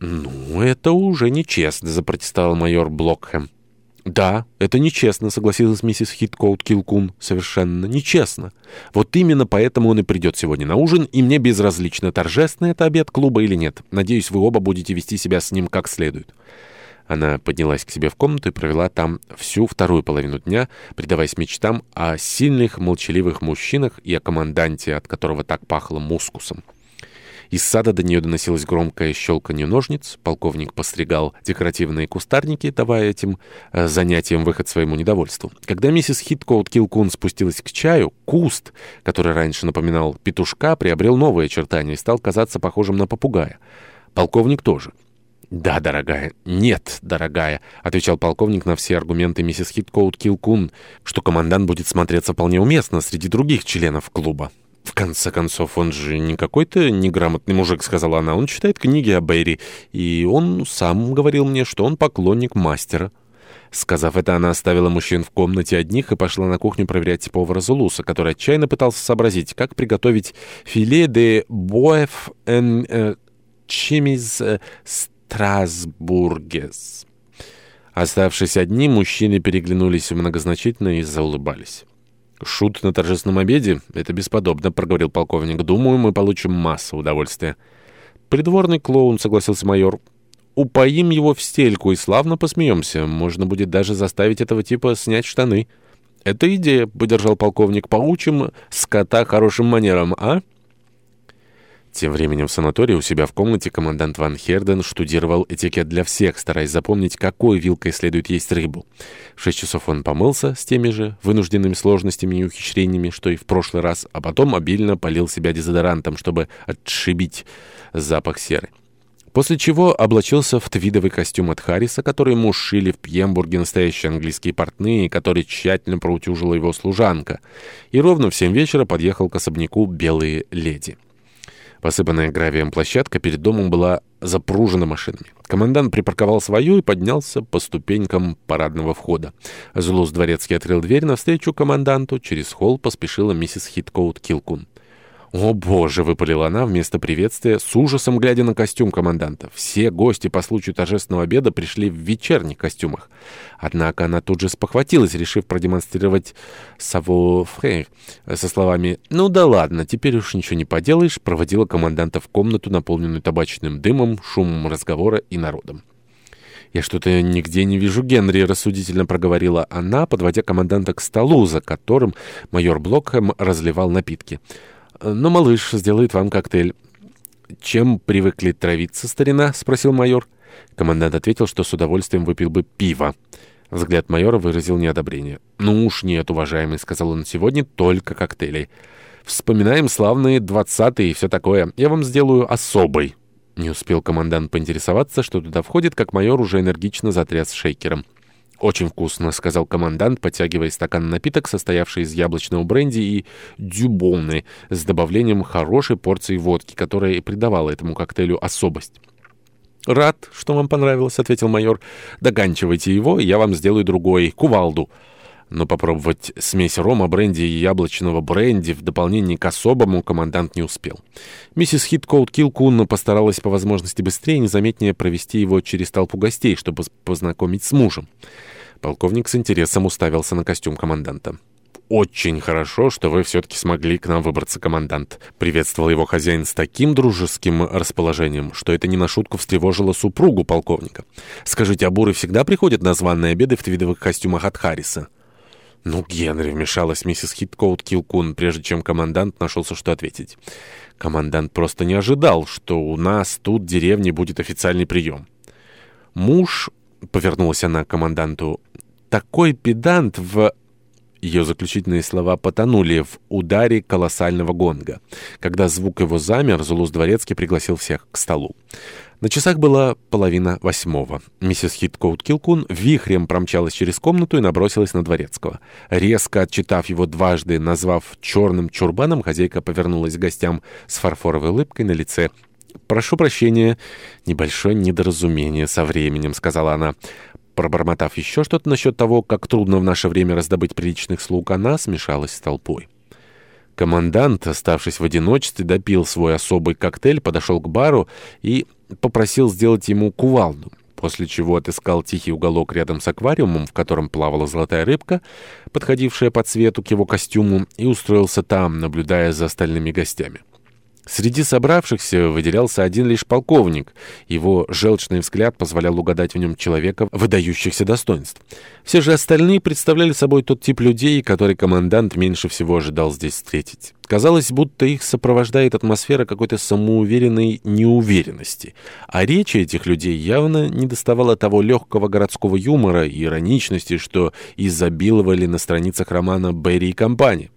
«Ну, это уже нечестно», — запротестовал майор Блокхэм. «Да, это нечестно», — согласилась миссис Хиткоут Килкун. «Совершенно нечестно. Вот именно поэтому он и придет сегодня на ужин, и мне безразлично, торжественный это обед клуба или нет. Надеюсь, вы оба будете вести себя с ним как следует». Она поднялась к себе в комнату и провела там всю вторую половину дня, предаваясь мечтам о сильных, молчаливых мужчинах и о команданте, от которого так пахло мускусом. Из сада до нее доносилось громкое щелканье ножниц. Полковник постригал декоративные кустарники, давая этим э, занятиям выход своему недовольству. Когда миссис Хиткоут Килкун спустилась к чаю, куст, который раньше напоминал петушка, приобрел новые очертания и стал казаться похожим на попугая. Полковник тоже. «Да, дорогая. Нет, дорогая», — отвечал полковник на все аргументы миссис Хиткоут Килкун, что командант будет смотреться вполне уместно среди других членов клуба конце концов, он же не какой-то неграмотный мужик, сказала она. Он читает книги о Берри, и он сам говорил мне, что он поклонник мастера. Сказав это, она оставила мужчин в комнате одних и пошла на кухню проверять повара Зулуса, который отчаянно пытался сообразить, как приготовить филе де боев эн э, чимис э, страсбургес. Оставшись одни, мужчины переглянулись многозначительно и заулыбались. «Шут на торжественном обеде? Это бесподобно», — проговорил полковник. «Думаю, мы получим массу удовольствия». «Придворный клоун», — согласился майор. «Упоим его в стельку и славно посмеемся. Можно будет даже заставить этого типа снять штаны». «Это идея», — поддержал полковник. «Поучим скота хорошим манерам, а?» Тем временем в санатории у себя в комнате командант Ван Херден штудировал этикет для всех, стараясь запомнить, какой вилкой следует есть рыбу. В шесть часов он помылся с теми же вынужденными сложностями и ухищрениями, что и в прошлый раз, а потом обильно полил себя дезодорантом, чтобы отшибить запах серы. После чего облачился в твидовый костюм от Харриса, который ему шили в Пьембурге настоящие английские портные, который тщательно проутюжила его служанка. И ровно в семь вечера подъехал к особняку «Белые леди». Посыпанная гравием площадка перед домом была запружена машинами. Командант припарковал свою и поднялся по ступенькам парадного входа. Зулус дворецкий открыл дверь навстречу команданту. Через холл поспешила миссис Хиткоут Килкун. «О боже!» — выпалила она вместо приветствия, с ужасом глядя на костюм команданта. Все гости по случаю торжественного обеда пришли в вечерних костюмах. Однако она тут же спохватилась, решив продемонстрировать «саво-фрейр» со словами «Ну да ладно, теперь уж ничего не поделаешь», проводила команданта в комнату, наполненную табачным дымом, шумом разговора и народом. «Я что-то нигде не вижу Генри», — рассудительно проговорила она, подводя команданта к столу, за которым майор Блокхэм разливал напитки. «Э, Но малыш сделает вам коктейль. «Чем привыкли травиться, старина?» — спросил майор. Командант ответил, что с удовольствием выпил бы пиво. Взгляд майора выразил неодобрение. «Ну уж нет, уважаемый», — сказал он, — «сегодня только коктейли. Вспоминаем славные двадцатые и все такое. Я вам сделаю особый». Не успел командант поинтересоваться, что туда входит, как майор уже энергично затряс шейкером. «Очень вкусно», — сказал командант, подтягивая стакан напиток, состоявший из яблочного бренди и дюбоны, с добавлением хорошей порции водки, которая придавала этому коктейлю особость. «Рад, что вам понравилось», — ответил майор. «Доганчивайте его, я вам сделаю другой, кувалду». Но попробовать смесь рома, бренди и яблочного бренди в дополнение к особому командант не успел. Миссис Хиткоут Килкунна постаралась по возможности быстрее и незаметнее провести его через толпу гостей, чтобы познакомить с мужем. Полковник с интересом уставился на костюм команданта. «Очень хорошо, что вы все-таки смогли к нам выбраться, командант». Приветствовал его хозяин с таким дружеским расположением, что это не на шутку встревожило супругу полковника. «Скажите, а буры всегда приходят на званые обеды в твидовых костюмах от Харриса?» «Ну, Генри», — вмешалась миссис Хиткоут Килкун, прежде чем командант нашелся, что ответить. Командант просто не ожидал, что у нас тут в деревне будет официальный прием. «Муж», — повернулась она к команданту, — «такой педант в ее заключительные слова потонули в ударе колоссального гонга. Когда звук его замер, Зулус Дворецкий пригласил всех к столу. На часах была половина восьмого. Миссис Хиткоут Килкун вихрем промчалась через комнату и набросилась на Дворецкого. Резко отчитав его дважды, назвав черным чурбаном, хозяйка повернулась к гостям с фарфоровой улыбкой на лице. «Прошу прощения, небольшое недоразумение со временем», — сказала она. Пробормотав еще что-то насчет того, как трудно в наше время раздобыть приличных слуг, она смешалась с толпой. Командант, оставшись в одиночестве, допил свой особый коктейль, подошел к бару и попросил сделать ему кувалду, после чего отыскал тихий уголок рядом с аквариумом, в котором плавала золотая рыбка, подходившая по цвету к его костюму, и устроился там, наблюдая за остальными гостями. Среди собравшихся выделялся один лишь полковник. Его желчный взгляд позволял угадать в нем человека выдающихся достоинств. Все же остальные представляли собой тот тип людей, который командант меньше всего ожидал здесь встретить. Казалось, будто их сопровождает атмосфера какой-то самоуверенной неуверенности. А речи этих людей явно не доставала того легкого городского юмора и ироничности, что изобиловали на страницах романа «Берри и компания».